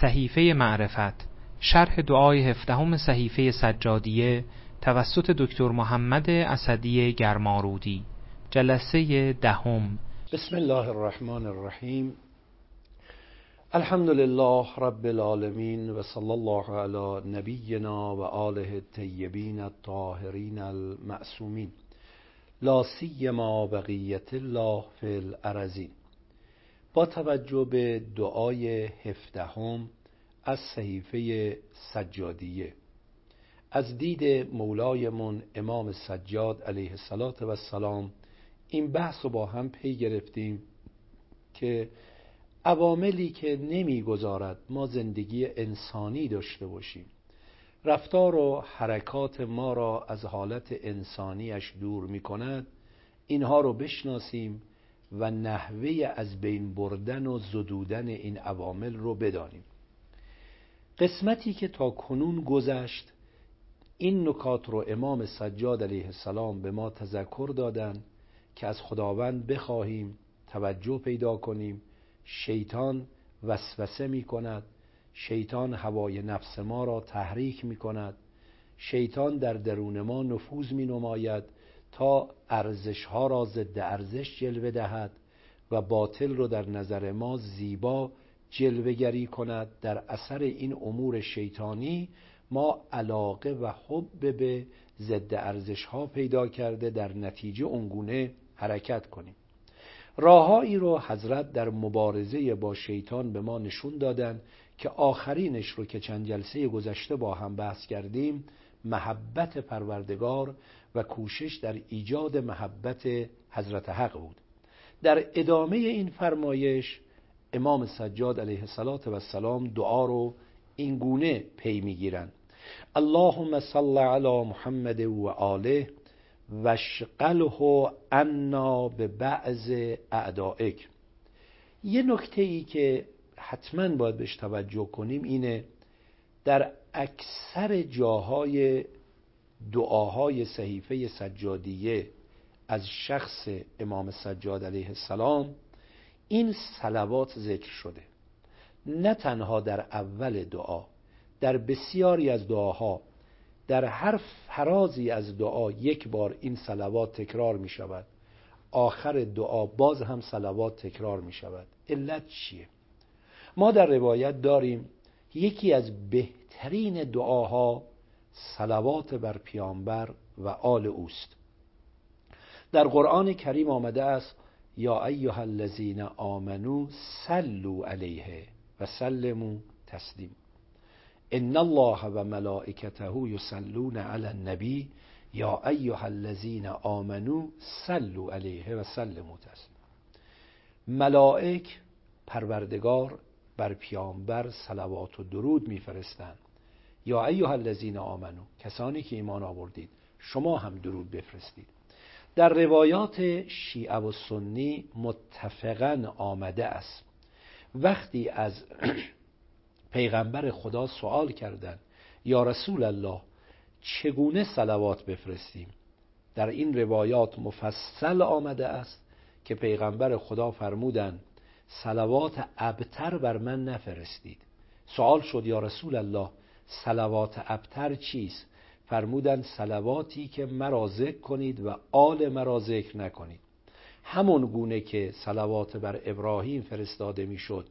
صحیفه معرفت شرح دعای هفدهم صحیفه سجادیه توسط دکتر محمد اسدی گرمارودی. جلسه دهم. بسم الله الرحمن الرحیم. الحمد لله رب العالمین و صلی الله علی نبینا و آله الطیبین الطاهرین المعصومین. لا سیما بقیت الله فی الارضین. با توجه به دعای هفدهم از صحیفه سجادیه. از دید مولایمون امام سجاد علیه السلام این بحث رو با هم پی گرفتیم که عواملی که نمی‌گذارد ما زندگی انسانی داشته باشیم. رفتار و حرکات ما را از حالت انسانیش دور می کند. اینها رو بشناسیم. و نحوه از بین بردن و زدودن این عوامل رو بدانیم. قسمتی که تا کنون گذشت این نکات رو امام سجاد علیه السلام به ما تذکر دادن که از خداوند بخواهیم توجه پیدا کنیم. شیطان وسوسه می کند. شیطان هوای نفس ما را تحریک می کند. شیطان در درون ما نفوذ می نماید. تا ارزش ها را ضد ارزش جلوه دهد و باطل رو در نظر ما زیبا جلوگری کند. در اثر این امور شیطانی ما علاقه و حب به ضد ارزش ها پیدا کرده در نتیجه اونگونه حرکت کنیم. راههایی رو حضرت در مبارزه با شیطان به ما نشون دادن که آخرینش رو که چند جلسه گذشته با هم بحث کردیم محبت پروردگار و کوشش در ایجاد محبت حضرت حق بود. در ادامه این فرمایش امام سجاد علیه السلام دعا رو این گونه پی می‌گیرند. اللهم صل علی محمد و آله وشقله انا به بعض اعدائک. یه نکته ای که حتما باید بهش توجه کنیم اینه در اکثر جاهای دعاهای صحیفه سجادیه از شخص امام سجاد علیه السلام این سلوات ذکر شده. نه تنها در اول دعا در بسیاری از دعاها در هر فرازی از دعا یک بار این سلوات تکرار می شود. آخر دعا باز هم سلوات تکرار می شود. علت چیه؟ ما در روایت داریم یکی از بهترین دعاها سلوات بر پیامبر و آل اوست. در قرآن کریم آمده است یا ایها الذین آمنو سلو علیه و سلمو تسلیم. ان الله و ملائکته یصلون علی النبی یا ایها الذین آمنو سلو علیه و سلمو تسلیم. ملائک پروردگار بر پیامبر صلوات و درود میفرستند. یا ایها الذین آمنو کسانی که ایمان آوردید شما هم درود بفرستید. در روایات شیعه و سنی متفقا آمده است. وقتی از پیغمبر خدا سوال کردند یا رسول الله چگونه سلوات بفرستیم؟ در این روایات مفصل آمده است که پیغمبر خدا فرمودند سلوات ابتر بر من نفرستید. سوال شد یا رسول الله سلوات ابتر چیست؟ فرمودن سلواتی که مرا ذکر کنید و آل مرا ذکر نکنید. همون گونه که سلوات بر ابراهیم فرستاده می‌شد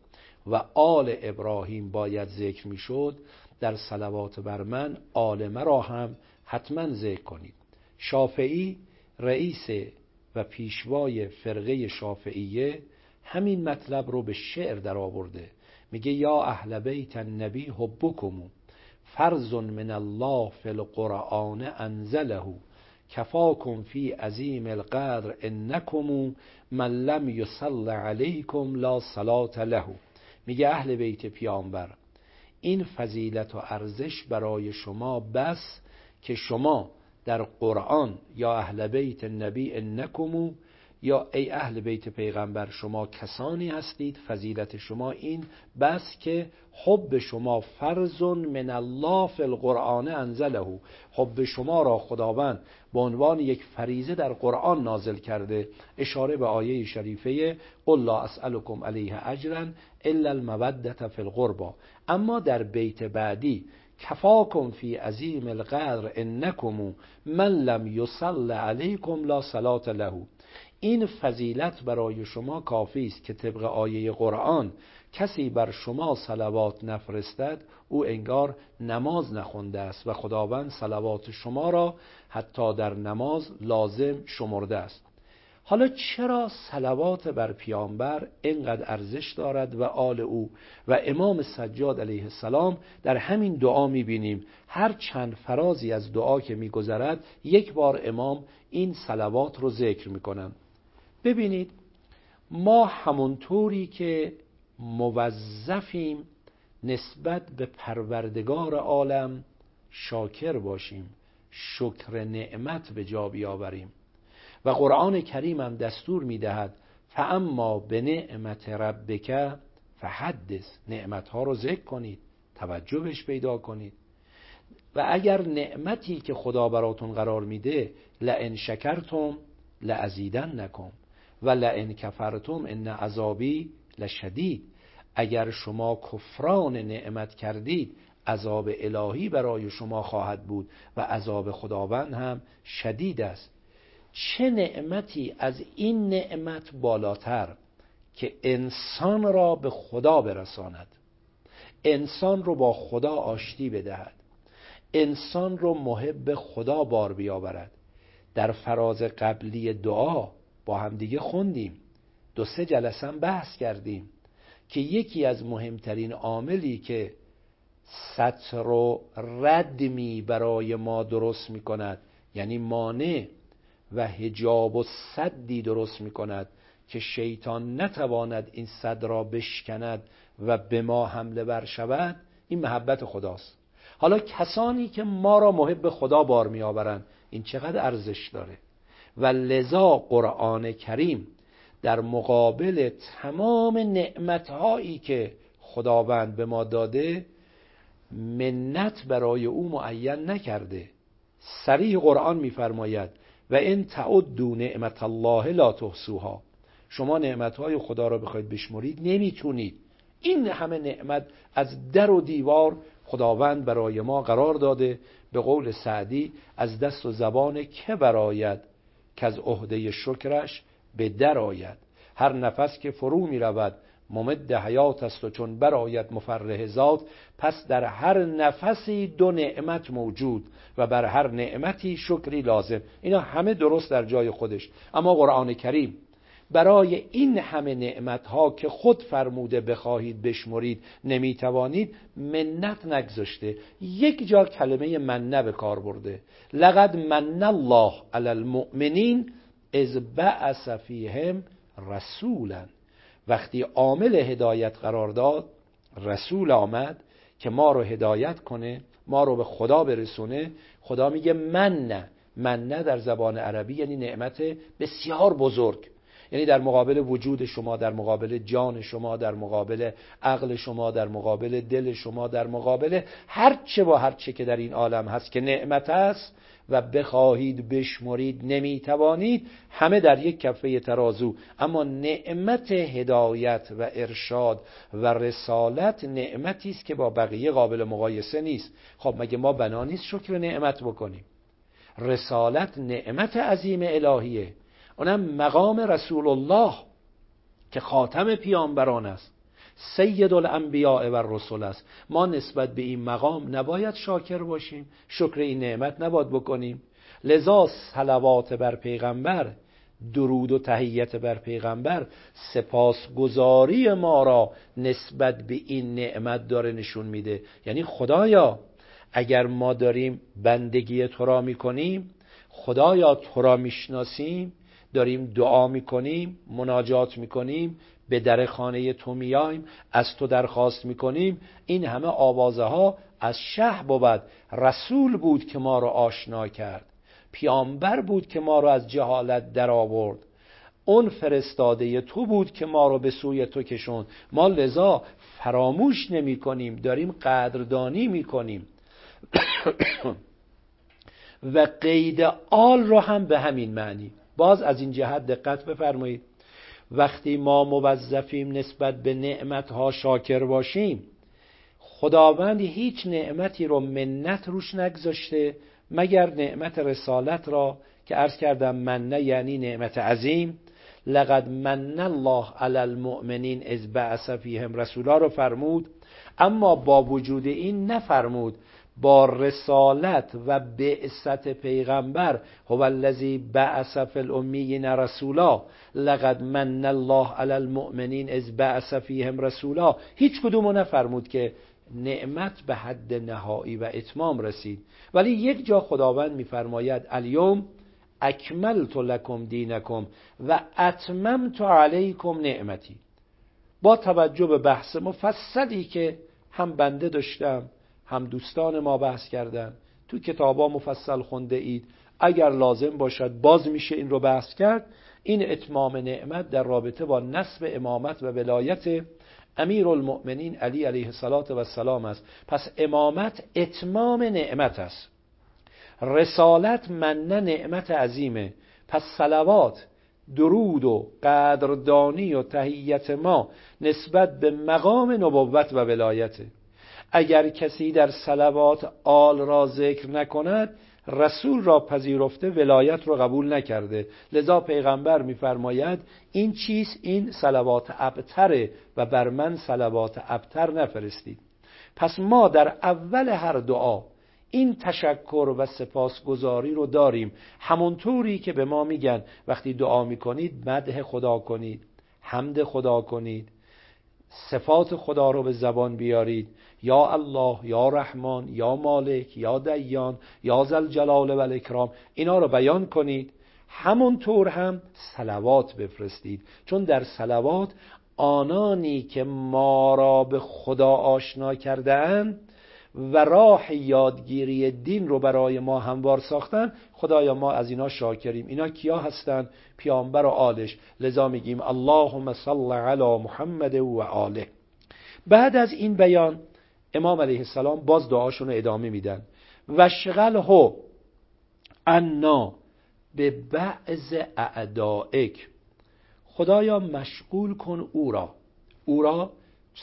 و آل ابراهیم باید ذکر می‌شد در سلوات بر من آل مرا هم حتما ذکر کنید. شافعی رئیس و پیشوای فرقه شافعیه همین مطلب رو به شعر در آورده میگه یا اهل بیت النبی حبکمو. فرض من الله فی القرآن انزله. کفاکم فی عظیم القدر انکم من لم یصل علیکم لا صلات له. میگه اهل بیت پیامبر این فضیلت و ارزش برای شما بس که شما در قرآن یا اهل بیت نبی انکم یا ای اهل بیت پیغمبر شما کسانی هستید فضیلت شما این بس که حب شما فرض من الله فی القرآن انزله. حب شما را خداوند به عنوان یک فریزه در قرآن نازل کرده. اشاره به آیه شریفه قل لا اسألكم علیه اجرا الا المودت فی القربا اما در بیت بعدی کفاکم فی عظیم القدر انکم من لم یصل علیکم لا صلات له. این فضیلت برای شما کافی است که طبق آیه قرآن کسی بر شما صلوات نفرستد او انگار نماز نخونده است و خداوند صلوات شما را حتی در نماز لازم شمرده است. حالا چرا صلوات بر پیامبر اینقدر ارزش دارد و آل او و امام سجاد علیه السلام در همین دعا می‌بینیم؟ هر چند فرازی از دعا که میگذرد یک بار امام این صلوات رو ذکر می‌کنند ببینید ما همونطوری که موظفیم نسبت به پروردگار عالم شاکر باشیم شکر نعمت به جا بیاوریم. و قرآن کریم هم دستور می‌دهد فاما به نعمت ربک فحدث. نعمت ها رو ذکر کنید توجه بهش پیدا کنید. و اگر نعمتی که خدا براتون قرار میده لئن شکرتم لعزیدن نکن و لئن کفرتم ان عذابی لشدید. اگر شما کفران نعمت کردید عذاب الهی برای شما خواهد بود و عذاب خداوند هم شدید است. چه نعمتی از این نعمت بالاتر که انسان را به خدا برساند؟ انسان رو با خدا آشتی بدهد. انسان رو محب خدا بار بیاورد. در فراز قبلی دعا با همدیگه خوندیم. دو سه جلسه بحث کردیم که یکی از مهمترین عاملی که سطر و ردمی برای ما درست می کند یعنی مانع و هجاب و صدی درست می کند که شیطان نتواند این صد را بشکند و به ما حمله بر شود این محبت خداست. حالا کسانی که ما را محب خدا بار می آورند این چقدر ارزش داره؟ و لذا قرآن کریم در مقابل تمام نعمتهایی که خداوند به ما داده منت برای او معین نکرده. سریع قرآن میفرماید و این تعدو نعمت الله لا تحصوها. شما نعمتهای خدا را بخواید بشمرید نمی‌تونید. این همه نعمت از در و دیوار خداوند برای ما قرار داده. به قول سعدی از دست و زبان که براید که از عهده شکرش به در آید. هر نفس که فرو می رود ممد حیات است و چون برآید مفرح ذات پس در هر نفسی دو نعمت موجود و بر هر نعمتی شکری لازم. اینا همه درست در جای خودش. اما قرآن کریم برای این همه نعمت ها که خود فرموده بخواهید بشمرید نمی‌توانید منت نگذاشته. یک جا کلمه منه به کار برده. لقد من الله علی المؤمنین از بعث فیهم رسولا. وقتی عامل هدایت قرار داد رسول آمد که ما رو هدایت کنه ما رو به خدا برسونه. خدا میگه من نه. من نه در زبان عربی یعنی نعمت بسیار بزرگ. یعنی در مقابل وجود شما در مقابل جان شما در مقابل عقل شما در مقابل دل شما در مقابل هر چه با هر چه که در این عالم هست که نعمت است و بخواهید بشمرید نمی‌توانید. همه در یک کفه ترازو. اما نعمت هدایت و ارشاد و رسالت نعمتی است که با بقیه قابل مقایسه نیست. خب مگه ما بنا نیست شکر نعمت بکنیم؟ رسالت نعمت عظیم الهیه. اونم مقام رسول الله که خاتم پیامبران است. سید الانبیاء و رسول است. ما نسبت به این مقام نباید شاکر باشیم. شکر این نعمت نباید بکنیم. لذا صلوات بر پیغمبر درود و تهیت بر پیغمبر سپاسگزاری ما را نسبت به این نعمت داره نشون میده. یعنی خدایا اگر ما داریم بندگی تو را می‌کنیم خدایا تو را می‌شناسیم داریم دعا می‌کنیم مناجات می‌کنیم به در خانه تو میایم از تو درخواست می‌کنیم. این همه آوازه ها از شه بود رسول بود که ما را آشنا کرد. پیامبر بود که ما را از جهالت در آورد اون فرستاده تو بود که ما رو به سوی تو کشون ما لذا فراموش نمی کنیم داریم قدردانی می کنیم و قید آل رو هم به همین معنی. باز از این جهت دقت بفرمایید. وقتی ما موظفیم نسبت به نعمت ها شاکر باشیم خداوند هیچ نعمتی رو منت روش نگذاشته مگر نعمت رسالت را که عرض کردم منه یعنی نعمت عظیم. لقد من الله علی المؤمنین از بعث فیهم رسولا رو فرمود اما با وجود این نفرمود با رسالت و بعثت پیغمبر هو الذی بعث فی الامیین رسولا لقد من الله علی المؤمنین از بعث فیهم رسولا. هیچ کدومو نفرمود که نعمت به حد نهایی و اتمام رسید. ولی یک جا خداوند میفرماید الیوم اکملت لکم دینکم و اتممت علیکم نعمتی. با توجه به بحث مفصلی که هم بنده داشتم هم دوستان ما بحث کردن. تو کتابا مفصل خونده اید. اگر لازم باشد باز میشه این رو بحث کرد. این اتمام نعمت در رابطه با نصب امامت و ولایت امیر المؤمنین علی علیه السلام است. پس امامت اتمام نعمت است. رسالت منه نعمت عظیمه. پس صلوات درود و قدردانی و تهیت ما نسبت به مقام نبوت و ولایته. اگر کسی در صلوات آل را ذکر نکند رسول را پذیرفته ولایت را قبول نکرده. لذا پیغمبر میفرماید این چیز این صلوات ابتره و بر من صلوات ابتر نفرستید. پس ما در اول هر دعا این تشکر و سپاسگزاری رو داریم. همونطوری که به ما میگن وقتی دعا می‌کنید مدح خدا کنید حمد خدا کنید. صفات خدا رو به زبان بیارید. یا الله یا رحمان یا مالک یا دیان یا زل جلال و الاکرام اینا رو بیان کنید. همونطور هم سلوات بفرستید. چون در سلوات آنانی که ما را به خدا آشنا کردهاند و راه یادگیری دین رو برای ما هموار ساختن خدایا ما از اینا شاکریم. اینا کیا هستند پیامبر و آلش. لذا میگیم اللهم صل علی محمد و آله. بعد از این بیان امام علیه السلام باز دعاشون رو ادامه میدن. و هو انا به بعض اعدائک. خدایا مشغول کن او را. او را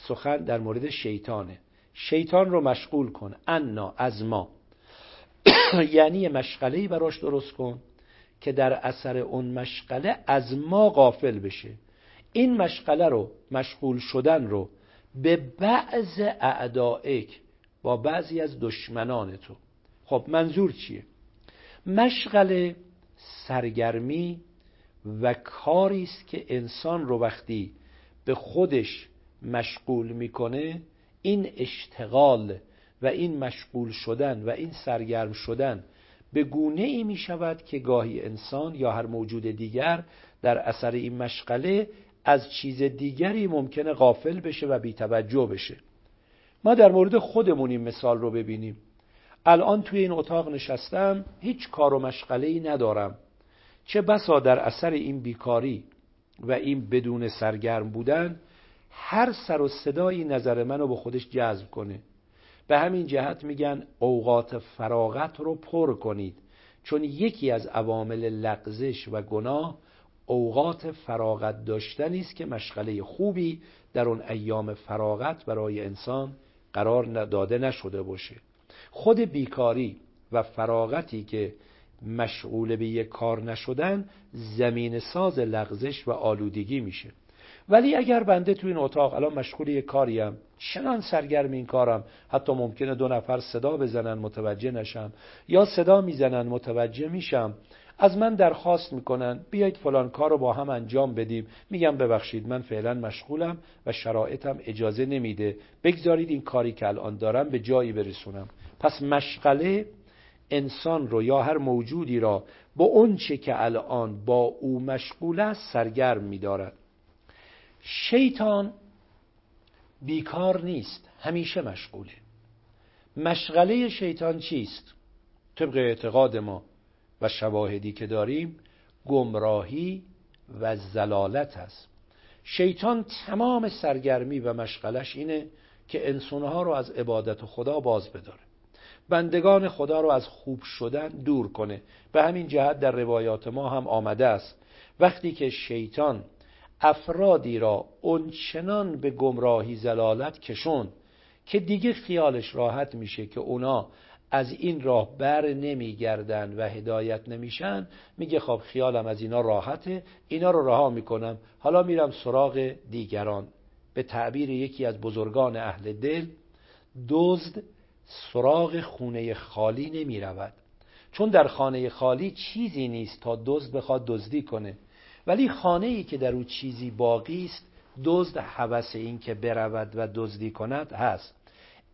سخن در مورد شیطانه. شیطان رو مشغول کن انا از ما. یعنی مشغله براش درست کن که در اثر اون مشغله از ما غافل بشه. این مشغله رو مشغول شدن رو به بعض اعدائک با بعضی از دشمنان تو. خب منظور چیه؟ مشغله سرگرمی و کاری است که انسان رو وقتی به خودش مشغول می‌کنه این اشتغال و این مشغول شدن و این سرگرم شدن به گونه ای می شود که گاهی انسان یا هر موجود دیگر در اثر این مشغله از چیز دیگری ممکنه غافل بشه و بیتوجه بشه. ما در مورد خودمون این مثال رو ببینیم. الان توی این اتاق نشستم هیچ کار و مشغله ای ندارم. چه بسا در اثر این بیکاری و این بدون سرگرم بودن هر سر و صدایی نظر منو به خودش جذب کنه. به همین جهت میگن اوقات فراغت رو پر کنید. چون یکی از عوامل لغزش و گناه اوقات فراغت داشتنی است که مشغله خوبی در اون ایام فراغت برای انسان قرار داده نشده باشه. خود بیکاری و فراغتی که مشغول به یک کار نشدن زمین ساز لغزش و آلودگی میشه. ولی اگر بنده تو این اتاق الان مشغول یک کاریم چنان سرگرم این کارم حتی ممکنه دو نفر صدا بزنن متوجه نشم یا صدا می‌زنن متوجه میشم از من درخواست می‌کنن بیایید فلان کار رو با هم انجام بدیم. میگم ببخشید من فعلا مشغولم و شرایطم اجازه نمیده. بگذارید این کاری که الان دارم به جایی برسونم. پس مشغله انسان رو یا هر موجودی را با اون چه که الان با او مشغول است سرگرم میدارد. شیطان بیکار نیست همیشه مشغوله. مشغله شیطان چیست؟ طبق اعتقاد ما و شواهدی که داریم گمراهی و زلالت است. شیطان تمام سرگرمی و مشغلش اینه که انسانها رو از عبادت خدا باز بداره. بندگان خدا رو از خوب شدن دور کنه. به همین جهت در روایات ما هم آمده است. وقتی که شیطان افرادی را اونچنان به گمراهی زلالت کشون که دیگه خیالش راحت میشه که اونا از این راه بر نمیگردن و هدایت نمیشن میگه خب خیالم از اینا راحته اینا رو رها می‌کنم. حالا میرم سراغ دیگران. به تعبیر یکی از بزرگان اهل دل دزد سراغ خونه خالی نمی رود چون در خانه خالی چیزی نیست تا دزد بخواد دزدی کنه. ولی خانه ای که در او چیزی باقی است دزد حوث این که برود و دزدی کند هست.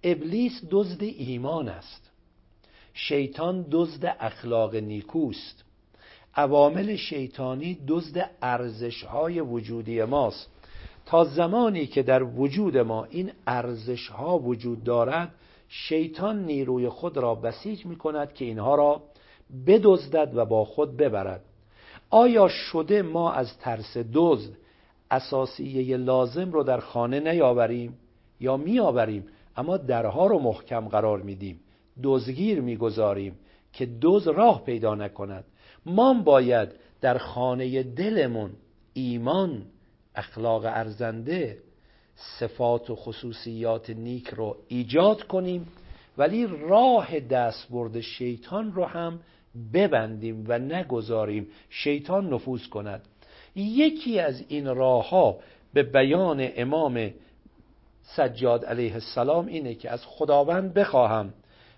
ابلیس دزد ایمان است. شیطان دزد اخلاق نیکوست. عوامل شیطانی دزد ارزش های وجودی ماست. تا زمانی که در وجود ما این ارزش ها وجود دارد شیطان نیروی خود را بسیج می کند که اینها را بدزدد و با خود ببرد. آیا شده ما از ترس دزد اساسیه لازم رو در خانه نیاوریم یا میآوریم؟ اما درها رو محکم قرار میدیم. دزگیر می‌گذاریم که دوز راه پیدا نکند. ما باید در خانه دلمون ایمان اخلاق ارزنده صفات و خصوصیات نیک رو ایجاد کنیم. ولی راه دستبرد شیطان رو هم ببندیم و نگذاریم شیطان نفوذ کند. یکی از این راه ها به بیان امام سجاد علیه السلام اینه که از خداوند بخواهم.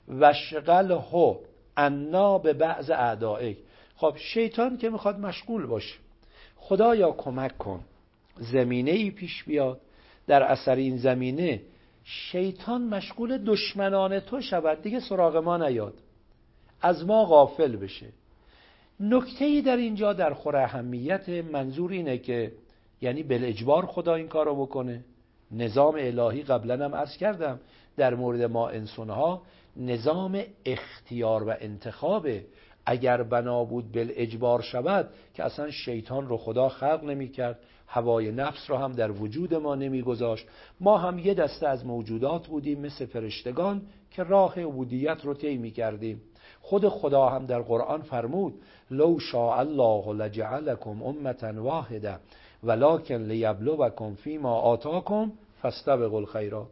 وشغل هو انا به بعض اعدائک. خب شیطان که می‌خواد مشغول باشه. خدایا کمک کن. زمینه ای پیش بیاد. در اثر این زمینه شیطان مشغول دشمنان تو شود. دیگه سراغ ما نیاد. از ما غافل بشه. نکته ای در اینجا در خور اهمیت منظور اینه که یعنی بالاجبار خدا این کارو بکنه. نظام الهی قبلا هم عرض کردم در مورد ما انسانها نظام اختیار و انتخابه. اگر بنا بود بالاجبار شود که اصلا شیطان رو خدا خلق نمی کرد هوای نفس رو هم در وجود ما نمیگذاشت. ما هم یه دسته از موجودات بودیم مثل فرشتگان که راه عبودیت رو طی می کردیم خود خدا هم در قرآن فرمود لو شاء الله لجعلکم امتا واحده ولکن لیبلوکم فیما آتاکم فاستبقوا الخیرات.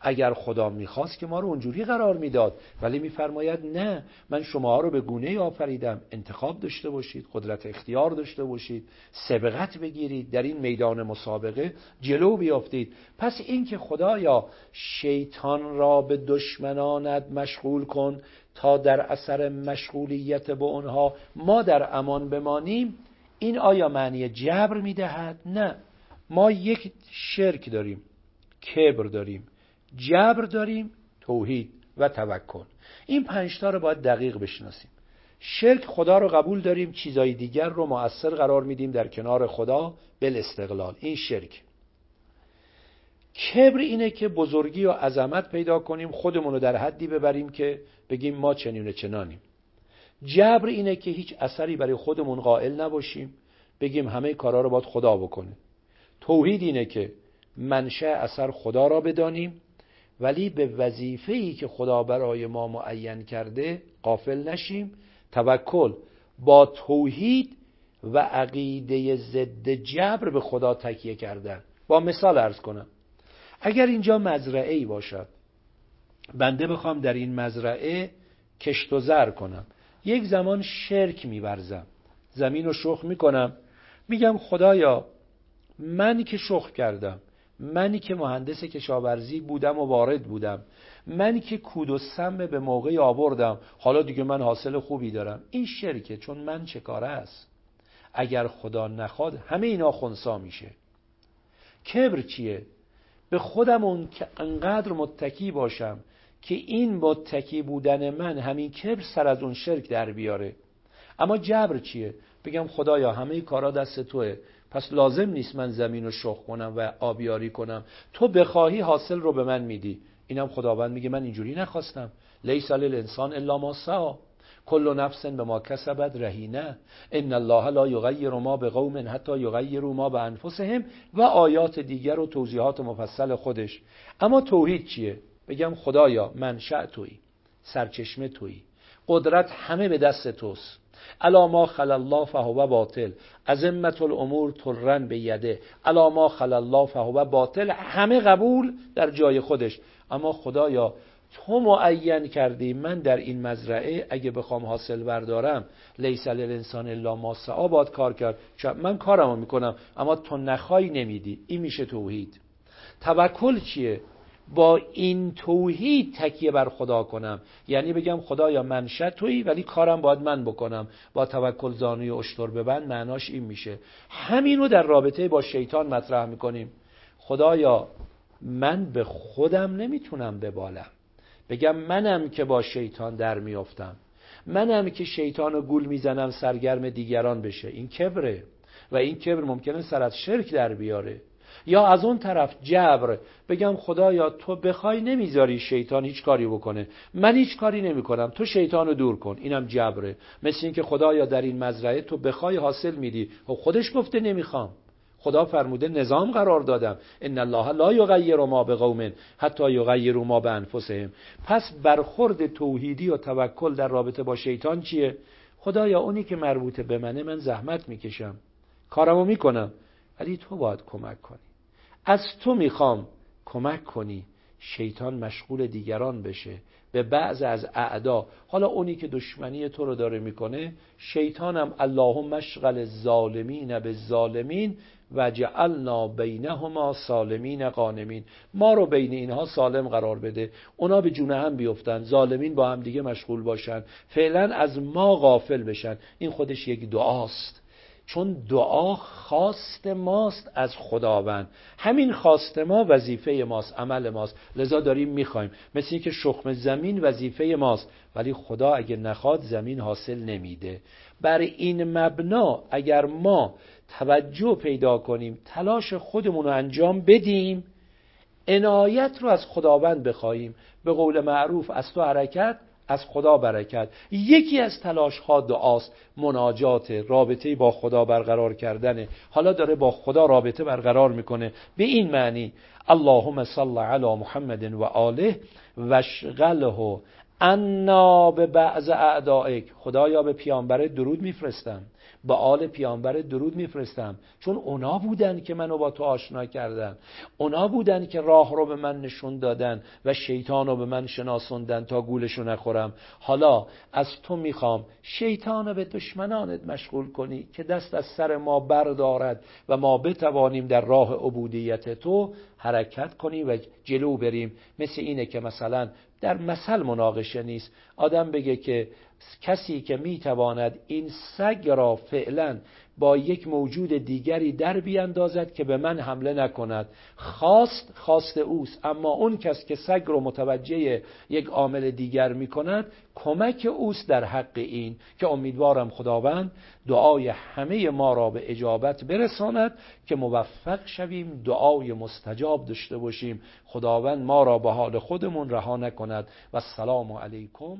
اگر خدا می‌خواست که ما رو اونجوری قرار می‌داد ولی میفرماید نه من شما رو به گونه آفریدم انتخاب داشته باشید قدرت اختیار داشته باشید سبقت بگیرید در این میدان مسابقه جلو بیافتید. پس اینکه خدایا شیطان را به دشمنانت مشغول کن تا در اثر مشغولیت به اونها ما در امان بمانیم این آیا معنی جبر می‌دهد؟ نه. ما یک شرک داریم کبر داریم جبر داریم توحید و توکل. این پنجتا رو باید دقیق بشناسیم. شرک خدا رو قبول داریم چیزای دیگر رو مؤثر قرار میدیم در کنار خدا بل استقلال این شرک. کبر اینه که بزرگی و عظمت پیدا کنیم خودمون رو در حدی ببریم که بگیم ما چنین و چنانیم. جبر اینه که هیچ اثری برای خودمون قائل نباشیم بگیم همه کارا رو باید خدا بکنه. توحید اینه که منشه اثر خدا را بدانیم ولی به وظیفه ای که خدا برای ما معین کرده قافل نشیم. توکل با توحید و عقیده ضد جبر به خدا تکیه کردن. با مثال ارز کنم. اگر اینجا مزرعه ای باشد بنده بخوام در این مزرعه کشت و زر کنم. یک زمان شرک میورزم. زمین رو شخ می‌کنم. میگم خدایا من که شخ کردم منی که مهندس کشاورزی بودم و وارد بودم منی که کود و سم به موقعی آوردم حالا دیگه من حاصل خوبی دارم. این شرکه چون من چه کاره است؟ اگر خدا نخواد همه اینا خونسا میشه. کبر چیه؟ به خودم اون که انقدر متکی باشم که این متکی بودن من همین کبر سر از اون شرک در بیاره. اما جبر چیه؟ بگم خدایا همه کارا دست توه. پس لازم نیست من زمین رو شخ کنم و آبیاری کنم. تو بخواهی حاصل رو به من میدی. اینم خداوند میگه من اینجوری نخواستم. لیس انسان الا ما سعا کل نفس به ما کسبت رهینه. ان الله لا یغیر ما به قوم حتی یغیروا ما به انفسهم و آیات دیگر و توضیحات مفصل خودش. اما توحید چیه؟ بگم خدایا منشأ تویی سرچشمه تویی. قدرت همه به دست توست. الا ما خل الله فهو باطل. عظمت الامور ترن به یده. الا ما خل الله فهو باطل. همه قبول در جای خودش. اما خدایا تو معین کردی. من در این مزرعه اگه بخوام حاصل بردارم لیس للانسان الا ما سعا باد کار کرد. من کارمو می‌کنم اما تو نخوای نمیدی. این میشه توحید. توکل چیه؟ با این توحید تکیه بر خدا کنم. یعنی بگم خدایا منشأ تویی ولی کارم باید من بکنم. با توکل زانوی اشتر ببند معناش این میشه. همینو در رابطه با شیطان مطرح می‌کنیم. خدایا من به خودم نمی‌تونم ببالم. بگم منم که با شیطان در میافتم. منم که شیطان رو گول می‌زنم سرگرم دیگران بشه. این کبره. و این کبر ممکنه سر از شرک در بیاره. یا از اون طرف جبر. بگم خدایا تو بخوای نمی‌ذاری شیطان هیچ کاری بکنه. من هیچ کاری نمی‌کنم. تو شیطان رو دور کن. اینم جبره. مثل اینکه خدایا در این مزرعه تو بخوای حاصل میدی. خب خودش گفته نمی‌خوام. خدا فرموده نظام قرار دادم. ان الله لا یغیر ما به قوم حتی یغیروا ما به انفسهم پس برخورد توحیدی و توکل در رابطه با شیطان چیه؟ خدایا اونی که مربوط به منه من زحمت می‌کشم. کارمو می‌کنم. ولی تو باید کمک کنی. از تو می‌خوام کمک کنی. شیطان مشغول دیگران بشه. به بعض از اعدا. حالا اونی که دشمنی تو رو داره می‌کنه شیطانم اللهم مشغل ظالمین به ظالمین و جعلنا بینهما سالمین قانمین. ما رو بین اینها سالم قرار بده. اونا به جونه هم بیفتن. ظالمین با هم دیگه مشغول باشن. فعلا از ما غافل بشن. این خودش یک دعاست. چون دعا خواست ماست از خداوند. همین خواست ما وظیفه ماست عمل ماست. لذا داریم می‌خوایم. مثل اینکه شخم زمین وظیفه ماست ولی خدا اگه نخواد زمین حاصل نمیده. بر این مبنا اگر ما توجه پیدا کنیم تلاش خودمون رو انجام بدیم عنایت رو از خداوند بخواهیم. به قول معروف از تو حرکت از خدا برکت. یکی از تلاش ها دعاست مناجات رابطه با خدا برقرار کردنه حالا داره با خدا رابطه برقرار می‌کنه. به این معنی اللهم صل علی محمد و آله وشغله انا به بعض اعدائک. خدایا به پیامبر درود میفرستم. با آل پیامبر درود میفرستم. چون اونا بودن که منو با تو آشنا کردن. اونا بودن که راه رو به من نشون دادن و شیطان رو به من شناسوندن تا گولشو نخورم. حالا از تو می‌خوام شیطان رو به دشمنانت مشغول کنی که دست از سر ما بردارد و ما بتوانیم در راه عبودیت تو حرکت کنیم و جلو بریم. مثل اینه که مثلا در مثل مناقشه نیست. آدم بگه که کسی که می‌تواند این سگ را فعلا با یک موجود دیگری در بیاندازد که به من حمله نکند. خواست خواست اوست. اما اون کس که سگ رو متوجه یک عامل دیگر می کند کمک اوست در حق این که امیدوارم خداوند دعای همه ما را به اجابت برساند که موفق شویم دعای مستجاب داشته باشیم. خداوند ما را به حال خودمون رها نکند. و السلام علیکم